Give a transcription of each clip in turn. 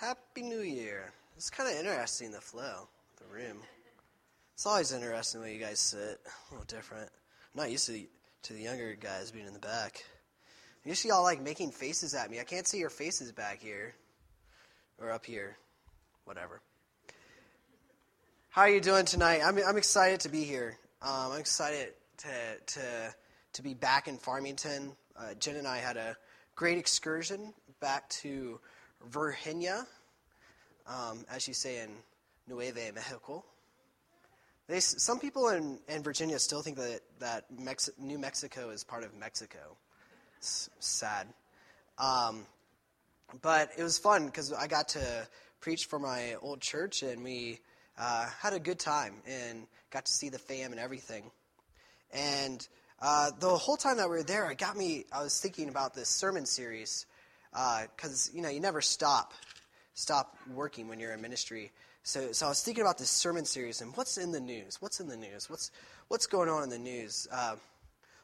Happy New Year. It's kind of interesting, the flow, the room. It's always interesting when you guys sit. A little different. I'm not used to, to the younger guys being in the back. You see y'all like making faces at me. I can't see your faces back here or up here. Whatever. How are you doing tonight? I'm, I'm excited to be here. Um, I'm excited to, to, to be back in Farmington. Uh, Jen and I had a great excursion back to Virginia, um, as you say in Nueve Mexico. They, some people in, in Virginia still think that, that Mex- New Mexico is part of Mexico. It's sad. Um, but it was fun because I got to preach for my old church and we uh, had a good time and got to see the fam and everything. And uh, the whole time that we were there, it got me, I was thinking about this sermon series because, uh, you know, you never stop, stop working when you're in ministry. So, so I was thinking about this sermon series and what's in the news? What's in the news? What's, what's going on in the news? Uh,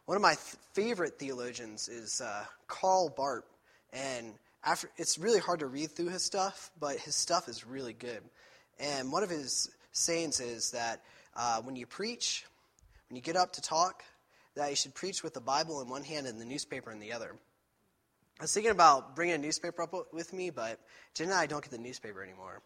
one of my th- favorite theologians is uh, Karl Barth, and after, it's really hard to read through his stuff, but his stuff is really good. And one of his sayings is that uh, when you preach, when you get up to talk, that you should preach with the Bible in one hand and the newspaper in the other. I was thinking about bringing a newspaper up with me, but Jen and I don't get the newspaper anymore.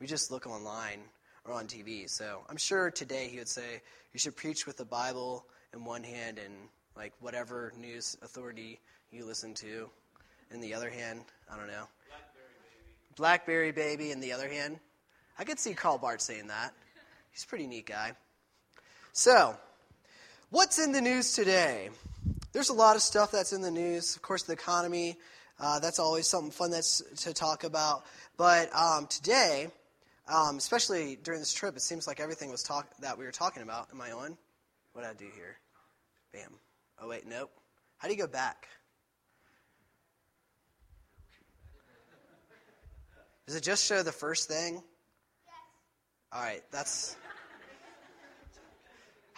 We just look online or on TV. So I'm sure today he would say you should preach with the Bible in one hand and like whatever news authority you listen to in the other hand. I don't know. Blackberry baby. Blackberry baby in the other hand. I could see Karl Barth saying that. He's a pretty neat guy. So, what's in the news today? There's a lot of stuff that's in the news. Of course, the economy. Uh, that's always something fun that's to talk about. But um, today, um, especially during this trip, it seems like everything was talk that we were talking about. Am I on? What did I do here? Bam. Oh wait, nope. How do you go back? Does it just show the first thing? Yes. All right, that's.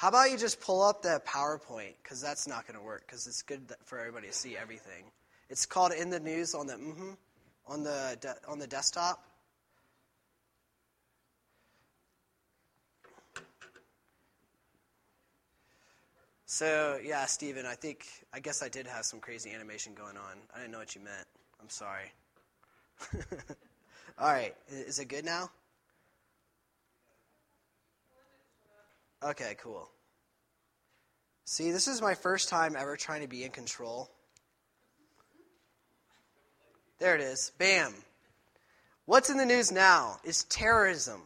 How about you just pull up the PowerPoint? Because that's not going to work. Because it's good for everybody to see everything. It's called in the news on the mm-hmm, on the de- on the desktop. So, yeah, Stephen, I think, I guess I did have some crazy animation going on. I didn't know what you meant. I'm sorry. All right, is it good now? Okay, cool. See, this is my first time ever trying to be in control. There it is. Bam. What's in the news now is terrorism.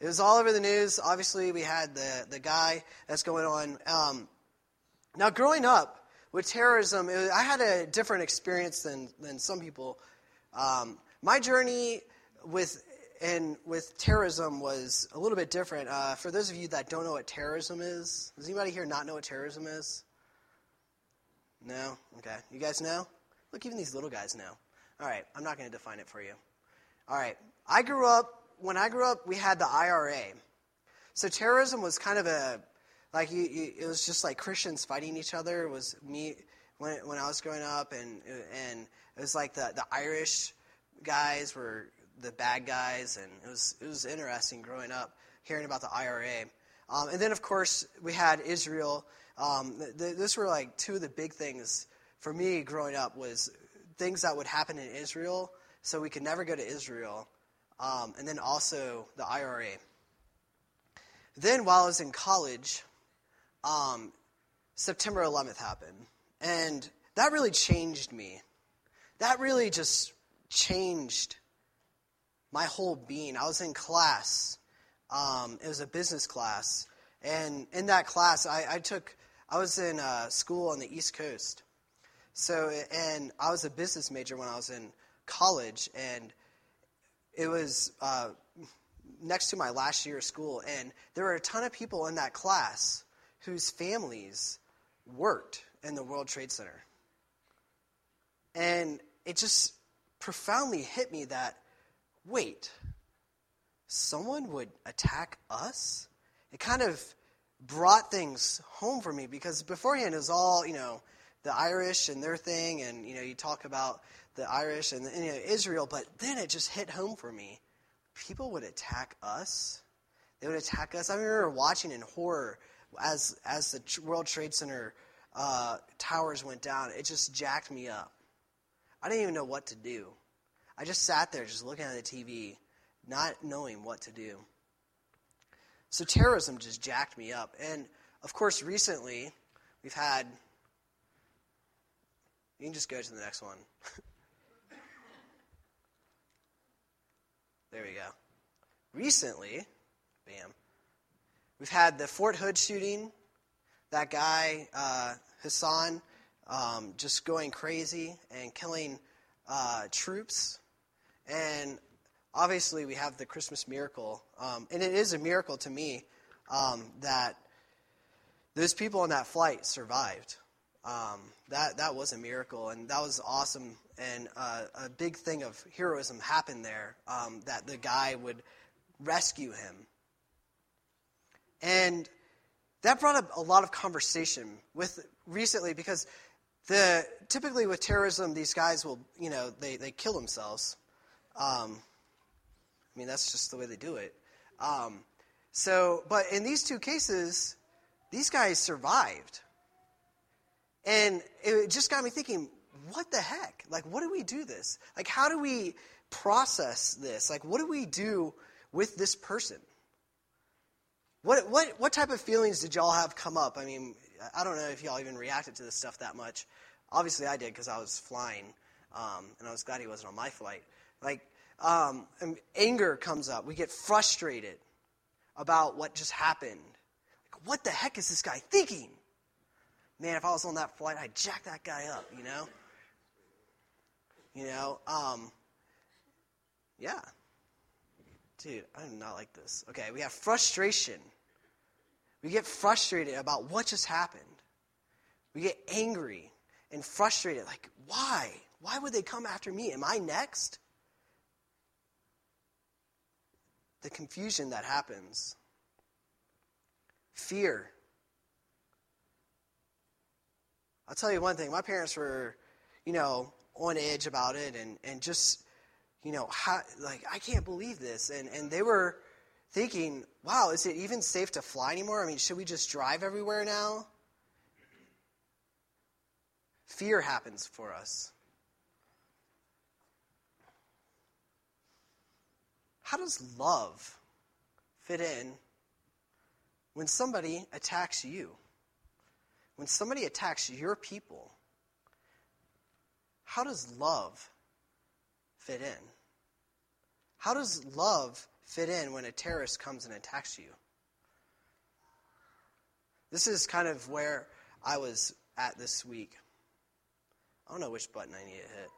It was all over the news. Obviously, we had the, the guy that's going on. Um, now, growing up with terrorism, was, I had a different experience than, than some people. Um, my journey with and with terrorism was a little bit different. Uh, for those of you that don't know what terrorism is, does anybody here not know what terrorism is? No? Okay. You guys know? Look, even these little guys know. All right, I'm not going to define it for you. All right. I grew up when I grew up, we had the IRA. So terrorism was kind of a like you, you, it was just like Christians fighting each other. It was me when when I was growing up, and and it was like the the Irish guys were the bad guys, and it was it was interesting growing up hearing about the IRA. Um, and then of course we had Israel. Um, this were like two of the big things for me growing up was things that would happen in Israel, so we could never go to Israel um, and then also the IRA. Then, while I was in college, um, September 11th happened. And that really changed me. That really just changed my whole being. I was in class, um, it was a business class. And in that class, I, I took, I was in uh, school on the East Coast. So, and I was a business major when I was in college. And it was uh, next to my last year of school, and there were a ton of people in that class whose families worked in the World Trade Center. And it just profoundly hit me that wait, someone would attack us? It kind of brought things home for me because beforehand it was all, you know, the Irish and their thing, and you know, you talk about the Irish and, you know, Israel, but then it just hit home for me. People would attack us. They would attack us. I remember watching in horror as as the World Trade Center uh, towers went down. It just jacked me up. I didn't even know what to do. I just sat there, just looking at the TV, not knowing what to do. So terrorism just jacked me up. And of course, recently, we've had. You can just go to the next one. there we go. Recently, bam, we've had the Fort Hood shooting. That guy, uh, Hassan, um, just going crazy and killing uh, troops. And obviously, we have the Christmas miracle. Um, and it is a miracle to me um, that those people on that flight survived. Um, that, that was a miracle, and that was awesome. And uh, a big thing of heroism happened there um, that the guy would rescue him. And that brought up a lot of conversation with recently because the typically with terrorism, these guys will, you know, they, they kill themselves. Um, I mean, that's just the way they do it. Um, so, but in these two cases, these guys survived. And it just got me thinking, what the heck? Like, what do we do this? Like, how do we process this? Like, what do we do with this person? What, what, what type of feelings did y'all have come up? I mean, I don't know if y'all even reacted to this stuff that much. Obviously, I did because I was flying, um, and I was glad he wasn't on my flight. Like, um, anger comes up. We get frustrated about what just happened. Like, what the heck is this guy thinking? Man, if I was on that flight, I'd jack that guy up, you know? You know, um, yeah. Dude, I do not like this. Okay, we have frustration. We get frustrated about what just happened. We get angry and frustrated. Like, why? Why would they come after me? Am I next? The confusion that happens. Fear. I'll tell you one thing. My parents were, you know, on edge about it and, and just, you know, how, like, I can't believe this. And, and they were thinking, wow, is it even safe to fly anymore? I mean, should we just drive everywhere now? Fear happens for us. How does love fit in when somebody attacks you? When somebody attacks your people, how does love fit in? How does love fit in when a terrorist comes and attacks you? This is kind of where I was at this week. I don't know which button I need to hit.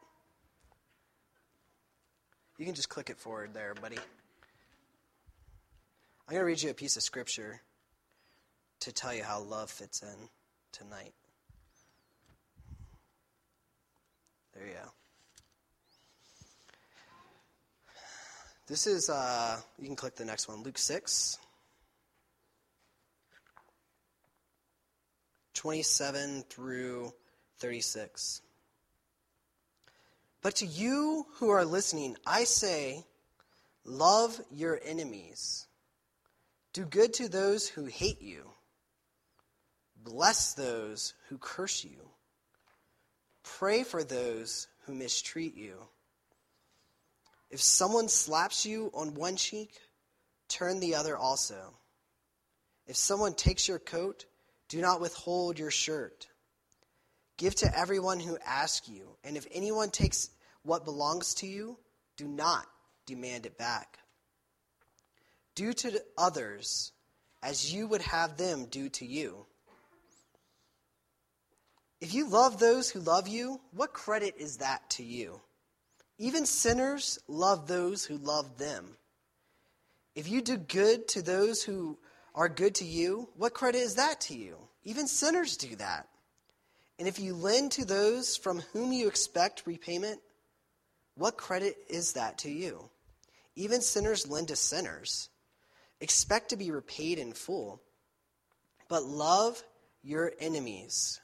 You can just click it forward there, buddy. I'm going to read you a piece of scripture to tell you how love fits in tonight. There you go. This is, uh, you can click the next one, Luke 6. 27 through 36. But to you who are listening, I say, love your enemies. Do good to those who hate you. Bless those who curse you. Pray for those who mistreat you. If someone slaps you on one cheek, turn the other also. If someone takes your coat, do not withhold your shirt. Give to everyone who asks you, and if anyone takes what belongs to you, do not demand it back. Do to others as you would have them do to you. If you love those who love you, what credit is that to you? Even sinners love those who love them. If you do good to those who are good to you, what credit is that to you? Even sinners do that. And if you lend to those from whom you expect repayment, what credit is that to you? Even sinners lend to sinners. Expect to be repaid in full. But love your enemies.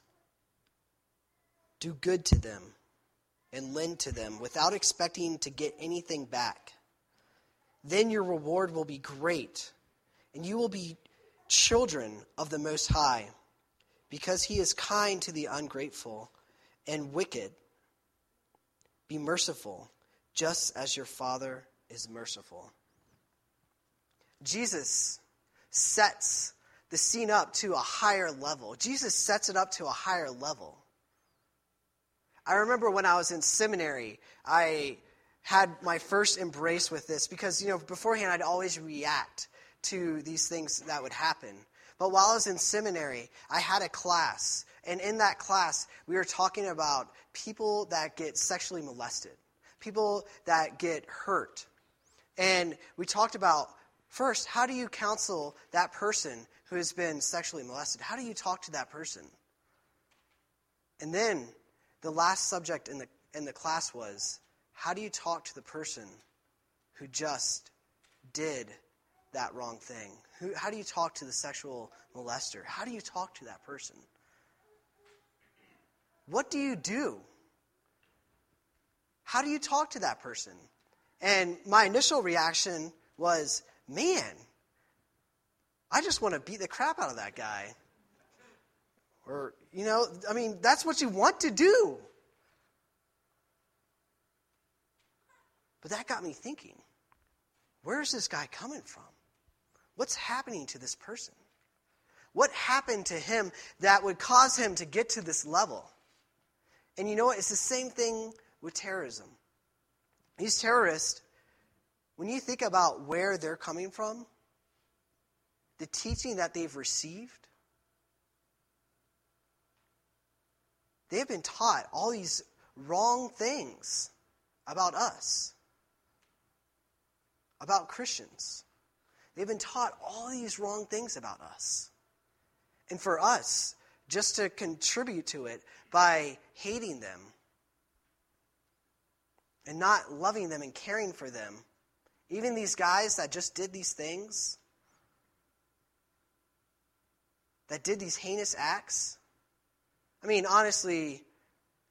Do good to them and lend to them without expecting to get anything back. Then your reward will be great, and you will be children of the Most High, because he is kind to the ungrateful and wicked. Be merciful, just as your Father is merciful. Jesus sets the scene up to a higher level. Jesus sets it up to a higher level. I remember when I was in seminary, I had my first embrace with this because, you know, beforehand I'd always react to these things that would happen. But while I was in seminary, I had a class. And in that class, we were talking about people that get sexually molested, people that get hurt. And we talked about first, how do you counsel that person who has been sexually molested? How do you talk to that person? And then the last subject in the, in the class was how do you talk to the person who just did that wrong thing? Who, how do you talk to the sexual molester? How do you talk to that person? What do you do? How do you talk to that person? And my initial reaction was, man, I just want to beat the crap out of that guy. Or, you know, I mean, that's what you want to do. But that got me thinking where's this guy coming from? What's happening to this person? What happened to him that would cause him to get to this level? And you know what? It's the same thing with terrorism. These terrorists, when you think about where they're coming from, the teaching that they've received, they have been taught all these wrong things about us, about Christians. They've been taught all these wrong things about us. And for us, just to contribute to it by hating them and not loving them and caring for them, even these guys that just did these things, that did these heinous acts, I mean, honestly,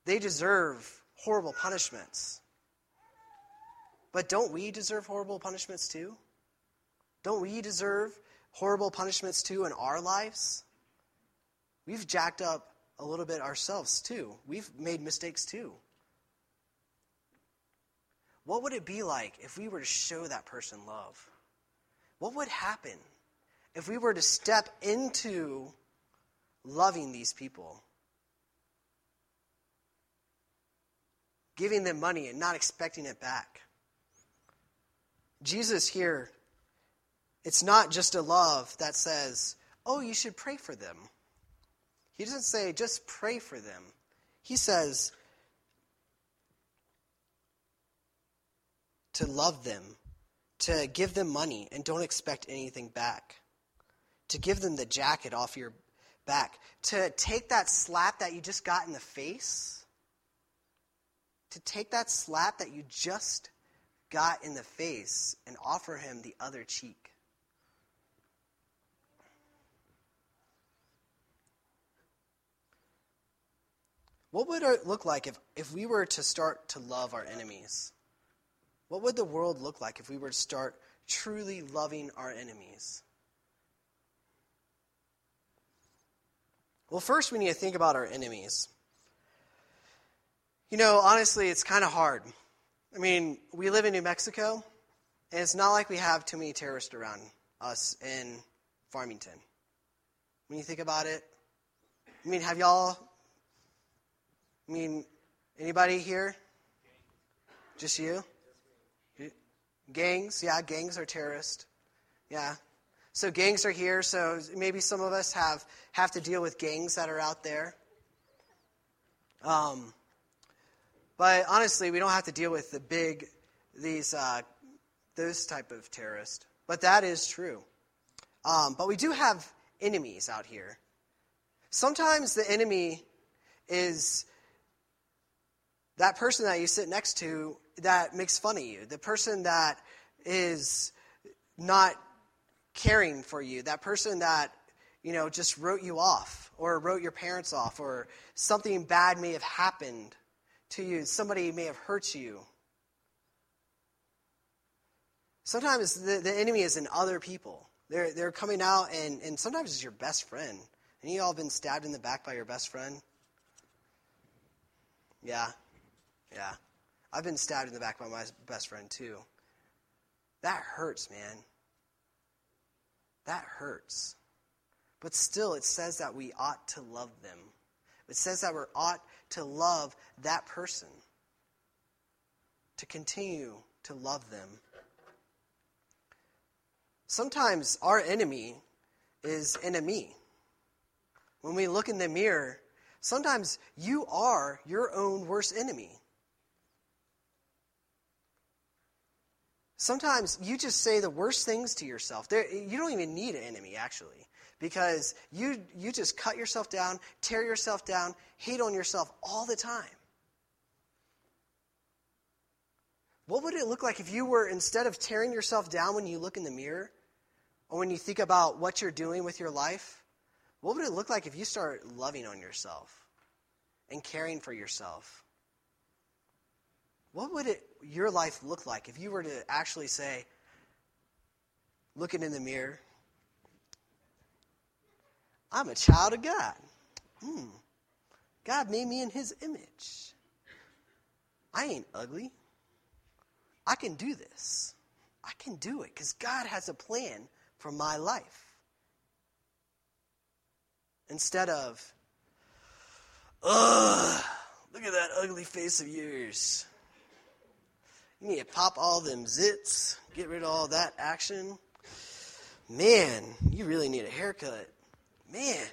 they deserve horrible punishments. But don't we deserve horrible punishments too? Don't we deserve horrible punishments too in our lives? We've jacked up a little bit ourselves too. We've made mistakes too. What would it be like if we were to show that person love? What would happen if we were to step into loving these people? Giving them money and not expecting it back. Jesus here, it's not just a love that says, oh, you should pray for them. He doesn't say, just pray for them. He says, to love them, to give them money and don't expect anything back, to give them the jacket off your back, to take that slap that you just got in the face, to take that slap that you just got in the face and offer him the other cheek. What would it look like if, if we were to start to love our enemies? What would the world look like if we were to start truly loving our enemies? Well, first, we need to think about our enemies. You know, honestly, it's kind of hard I mean, we live in New Mexico, and it's not like we have too many terrorists around us in Farmington. When you think about it, I mean, have y'all, I mean, anybody here? Just you? Gangs, yeah, gangs are terrorists. Yeah. So gangs are here, so maybe some of us have, have to deal with gangs that are out there. Um, but honestly, we don't have to deal with the big, these, uh, those type of terrorists. But that is true. Um, but we do have enemies out here. Sometimes the enemy is that person that you sit next to that makes fun of you, the person that is not caring for you, that person that you know, just wrote you off or wrote your parents off or something bad may have happened to you. Somebody may have hurt you. Sometimes the, the enemy is in other people. They're, they're coming out, and, and sometimes it's your best friend. And you all been stabbed in the back by your best friend? Yeah. Yeah. I've been stabbed in the back by my best friend, too. That hurts, man. That hurts. But still, it says that we ought to love them. It says that we ought to love that person, to continue to love them. Sometimes our enemy is enemy. When we look in the mirror, sometimes you are your own worst enemy. Sometimes you just say the worst things to yourself. There, you don't even need an enemy, actually, because you, you just cut yourself down, tear yourself down, hate on yourself all the time. What would it look like if you were, instead of tearing yourself down when you look in the mirror, or when you think about what you're doing with your life, what would it look like if you start loving on yourself and caring for yourself? What would it, your life look like if you were to actually say, looking in the mirror, I'm a child of God. Hmm. God made me in his image. I ain't ugly. I can do this. I can do it because God has a plan for my life. Instead of, ugh, look at that ugly face of yours. You need to pop all them zits, get rid of all that action. Man, you really need a haircut. Man,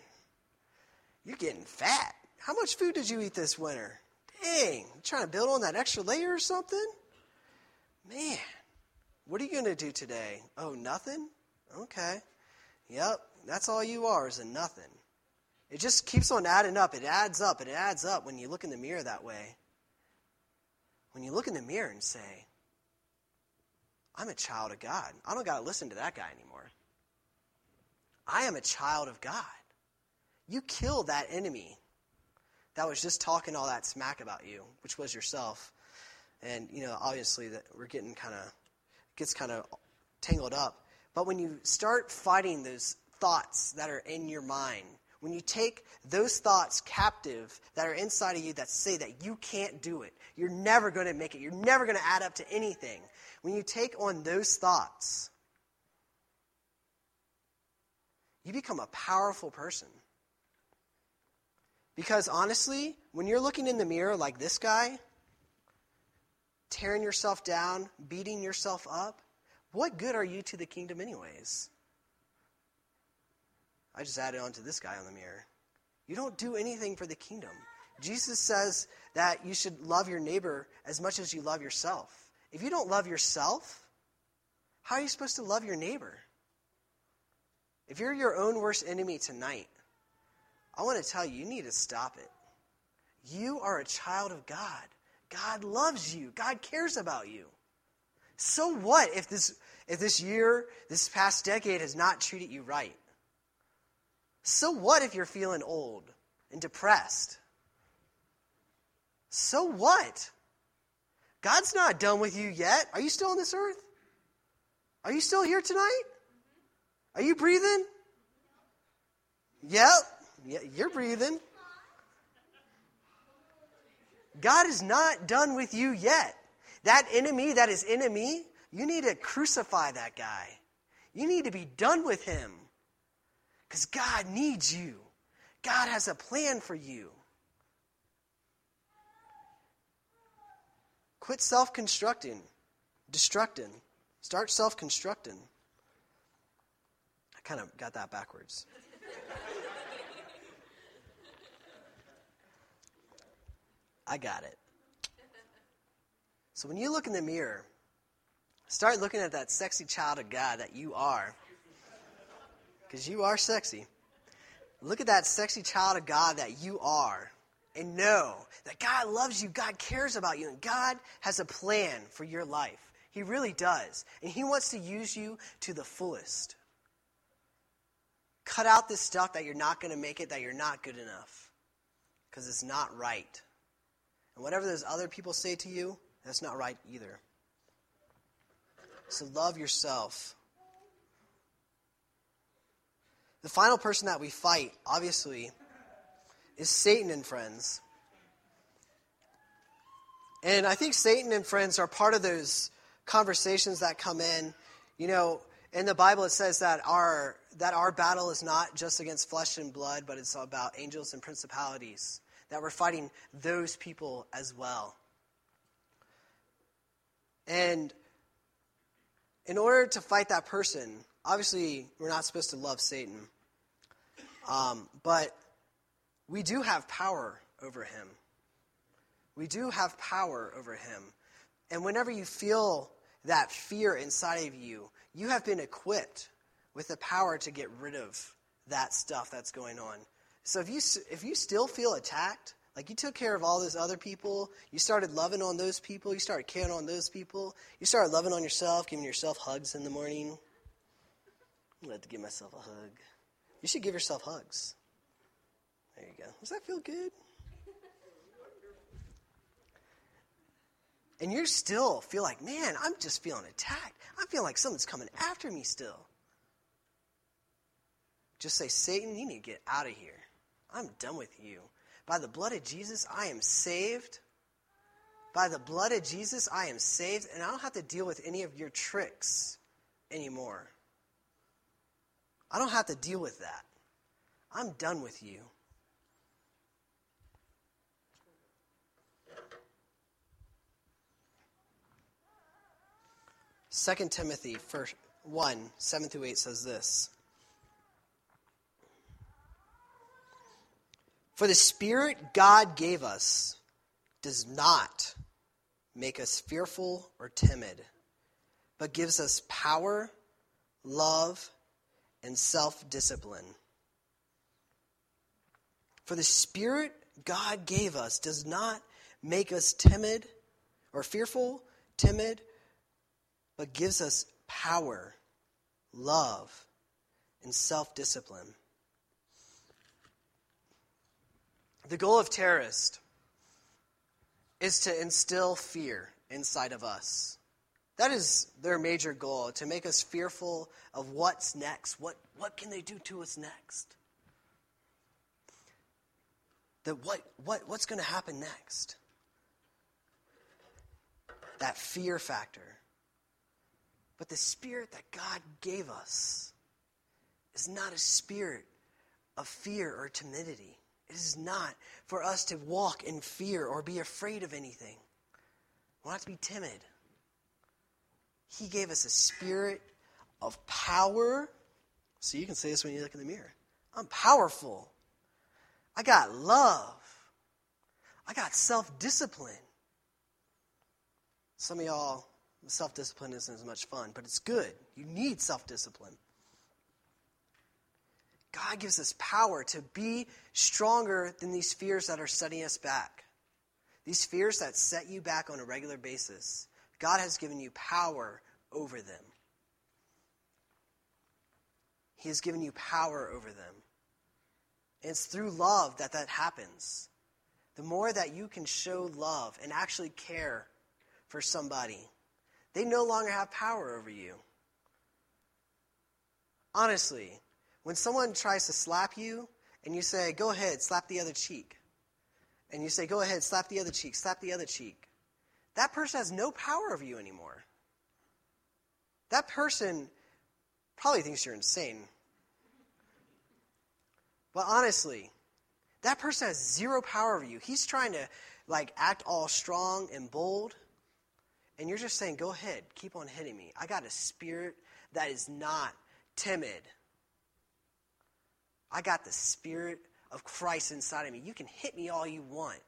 you're getting fat. How much food did you eat this winter? Dang, you trying to build on that extra layer or something? Man, what are you going to do today? Oh, nothing? Okay. Yep, that's all you are is a nothing. It just keeps on adding up. It adds up. It adds up when you look in the mirror that way when you look in the mirror and say, I'm a child of God. I don't got to listen to that guy anymore. I am a child of God. You kill that enemy that was just talking all that smack about you, which was yourself. And, you know, obviously that we're getting kind of, gets kind of tangled up. But when you start fighting those thoughts that are in your mind, when you take those thoughts captive that are inside of you that say that you can't do it, you're never going to make it, you're never going to add up to anything, when you take on those thoughts, you become a powerful person. Because honestly, when you're looking in the mirror like this guy, tearing yourself down, beating yourself up, what good are you to the kingdom, anyways? I just added on to this guy on the mirror. You don't do anything for the kingdom. Jesus says that you should love your neighbor as much as you love yourself. If you don't love yourself, how are you supposed to love your neighbor? If you're your own worst enemy tonight, I want to tell you, you need to stop it. You are a child of God. God loves you. God cares about you. So what if this if this year, this past decade has not treated you right? So what if you're feeling old and depressed? So what? God's not done with you yet. Are you still on this earth? Are you still here tonight? Are you breathing? Yep. Yeah, you're breathing. God is not done with you yet. That enemy that is enemy, you need to crucify that guy. You need to be done with him. Because God needs you, God has a plan for you. Quit self constructing, destructing. Start self constructing. I kind of got that backwards. I got it. So when you look in the mirror, start looking at that sexy child of God that you are because you are sexy. Look at that sexy child of God that you are and know that God loves you, God cares about you, and God has a plan for your life. He really does. And He wants to use you to the fullest. cut out this stuff that you're not going to make it, that you're not good enough. Because it's not right. And whatever those other people say to you, that's not right either. So love yourself. The final person that we fight, obviously, is Satan and friends. And I think Satan and friends are part of those conversations that come in. You know, in the Bible it says that our that our battle is not just against flesh and blood, but it's about angels and principalities. That we're fighting those people as well. And in order to fight that person, obviously we're not supposed to love Satan. Um, but we do have power over him. We do have power over him. And whenever you feel that fear inside of you, you have been equipped with the power to get rid of that stuff that's going on. So if you if you still feel attacked, like you took care of all those other people, you started loving on those people, you started caring on those people, you started loving on yourself, giving yourself hugs in the morning. I'm glad to give myself a hug. You should give yourself hugs. There you go. Does that feel good? and you still feel like, man, I'm just feeling attacked. I feel like something's coming after me still. Just say, Satan, you need to get out of here. I'm done with you. By the blood of Jesus, I am saved. By the blood of Jesus, I am saved, and I don't have to deal with any of your tricks anymore. I don't have to deal with that. I'm done with you. 2 Timothy first, 1 7 through 8 says this For the Spirit God gave us does not make us fearful or timid, but gives us power, love, and self discipline. For the Spirit God gave us does not make us timid or fearful, timid, but gives us power, love, and self discipline. The goal of terrorists is to instill fear inside of us. That is their major goal, to make us fearful of what's next. What, what can they do to us next? That what, what, what's going to happen next? That fear factor. But the spirit that God gave us is not a spirit of fear or timidity. It is not for us to walk in fear or be afraid of anything. We're not to be timid. He gave us a spirit of power. So you can say this when you look in the mirror. I'm powerful. I got love. I got self discipline. Some of y'all self discipline isn't as much fun, but it's good. You need self discipline. God gives us power to be stronger than these fears that are setting us back. These fears that set you back on a regular basis. God has given you power over them. He has given you power over them. And it's through love that that happens. The more that you can show love and actually care for somebody, they no longer have power over you. Honestly, when someone tries to slap you and you say, go ahead, slap the other cheek, and you say, go ahead, slap the other cheek, slap the other cheek, that person has no power over you anymore. That person probably thinks you're insane. But honestly, that person has zero power over you. He's trying to like act all strong and bold and you're just saying, go ahead, keep on hitting me. I got a spirit that is not timid. I got the spirit of Christ inside of me. You can hit me all you want.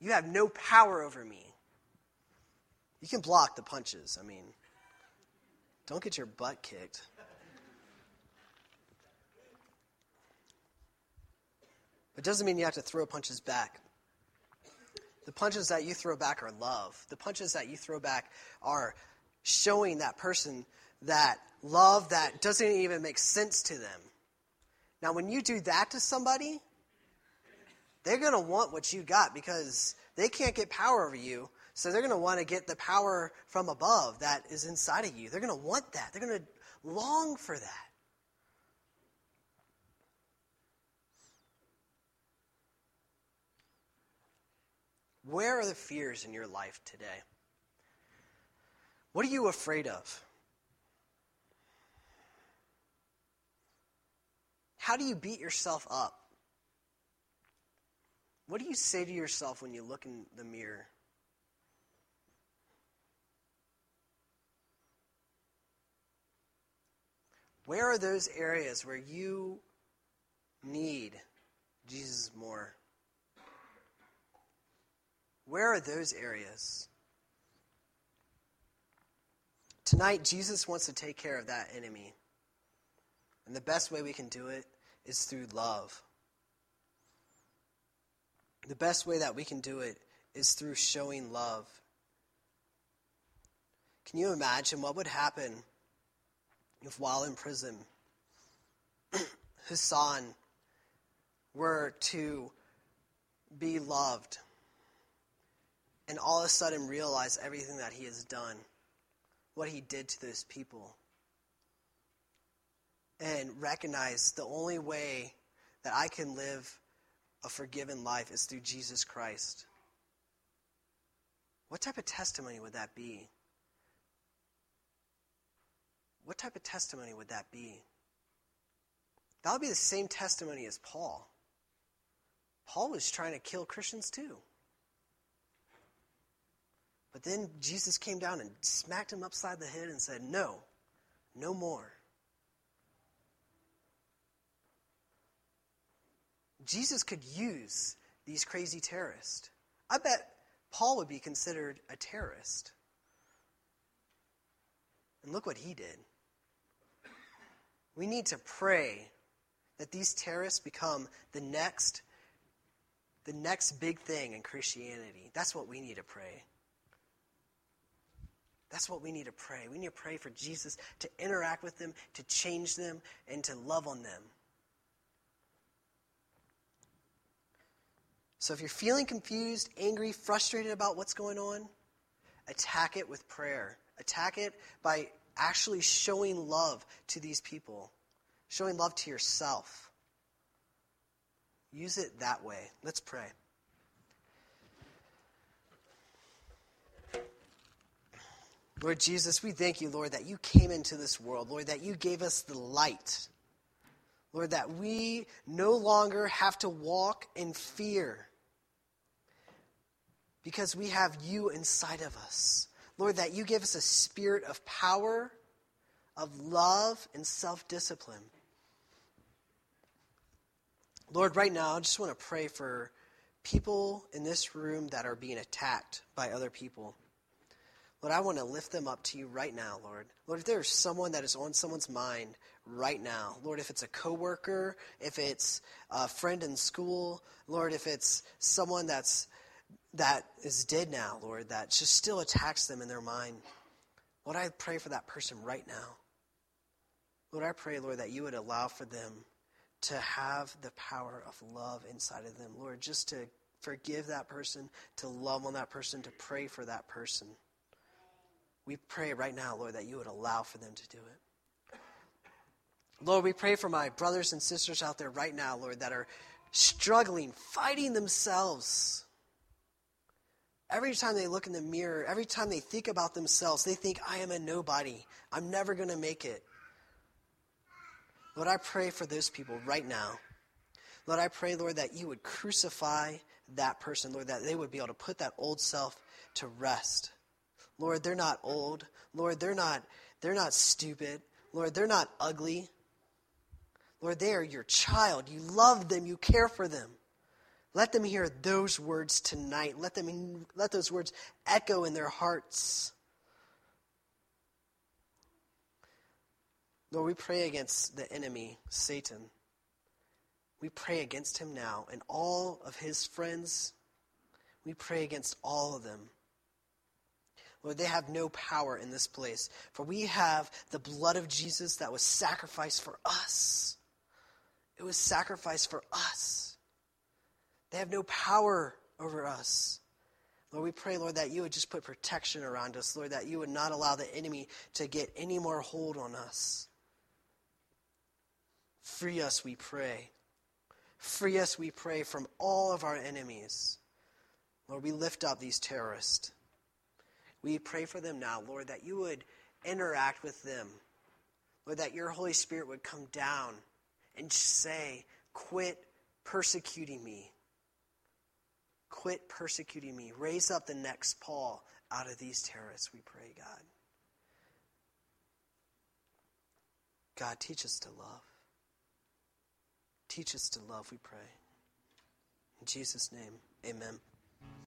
You have no power over me. You can block the punches. I mean, don't get your butt kicked. It doesn't mean you have to throw punches back. The punches that you throw back are love. The punches that you throw back are showing that person that love that doesn't even make sense to them. Now, when you do that to somebody, they're going to want what you got because they can't get power over you. So they're going to want to get the power from above that is inside of you. They're going to want that. They're going to long for that. Where are the fears in your life today? What are you afraid of? How do you beat yourself up? What do you say to yourself when you look in the mirror? Where are those areas where you need Jesus more? Where are those areas? Tonight, Jesus wants to take care of that enemy. And the best way we can do it is through love. The best way that we can do it is through showing love. Can you imagine what would happen if, while in prison, Hassan were to be loved and all of a sudden realize everything that he has done, what he did to those people, and recognize the only way that I can live a forgiven life is through Jesus Christ. What type of testimony would that be? What type of testimony would that be? That would be the same testimony as Paul. Paul was trying to kill Christians too. But then Jesus came down and smacked him upside the head and said, No, no more. Jesus could use these crazy terrorists. I bet Paul would be considered a terrorist. And look what he did. We need to pray that these terrorists become the next the next big thing in Christianity. That's what we need to pray. That's what we need to pray. We need to pray for Jesus to interact with them, to change them, and to love on them. So if you're feeling confused, angry, frustrated about what's going on, attack it with prayer. Attack it by actually showing love to these people, showing love to yourself. Use it that way. Let's pray. Lord Jesus, we thank you, Lord, that you came into this world, Lord, that you gave us the light. Lord, that we no longer have to walk in fear because we have you inside of us. Lord, that you give us a spirit of power, of love, and self discipline. Lord, right now, I just want to pray for people in this room that are being attacked by other people. Lord, I want to lift them up to you right now, Lord. Lord, if there's someone that is on someone's mind right now, Lord, if it's a coworker, if it's a friend in school, Lord, if it's someone that's that is dead now, Lord, that just still attacks them in their mind, Lord, I pray for that person right now. Lord, I pray, Lord, that you would allow for them to have the power of love inside of them, Lord, just to forgive that person, to love on that person, to pray for that person. We pray right now, Lord, that you would allow for them to do it. Lord, we pray for my brothers and sisters out there right now, Lord, that are struggling, fighting themselves. Every time they look in the mirror, every time they think about themselves, they think, I am a nobody. I'm never going to make it. Lord, I pray for those people right now. Lord, I pray, Lord, that you would crucify that person, Lord, that they would be able to put that old self to rest. Lord, they're not old. Lord, they're not they're not stupid. Lord, they're not ugly. Lord, they are your child. You love them, you care for them. Let them hear those words tonight. Let them let those words echo in their hearts. Lord, we pray against the enemy, Satan. We pray against him now and all of his friends. We pray against all of them. Lord, they have no power in this place. For we have the blood of Jesus that was sacrificed for us. It was sacrificed for us. They have no power over us. Lord, we pray, Lord, that you would just put protection around us, Lord, that you would not allow the enemy to get any more hold on us. Free us, we pray. Free us, we pray, from all of our enemies. Lord, we lift up these terrorists. We pray for them now, Lord, that you would interact with them. Lord, that your Holy Spirit would come down and say, Quit persecuting me. Quit persecuting me. Raise up the next Paul out of these terrorists, we pray, God. God, teach us to love. Teach us to love, we pray. In Jesus' name, amen.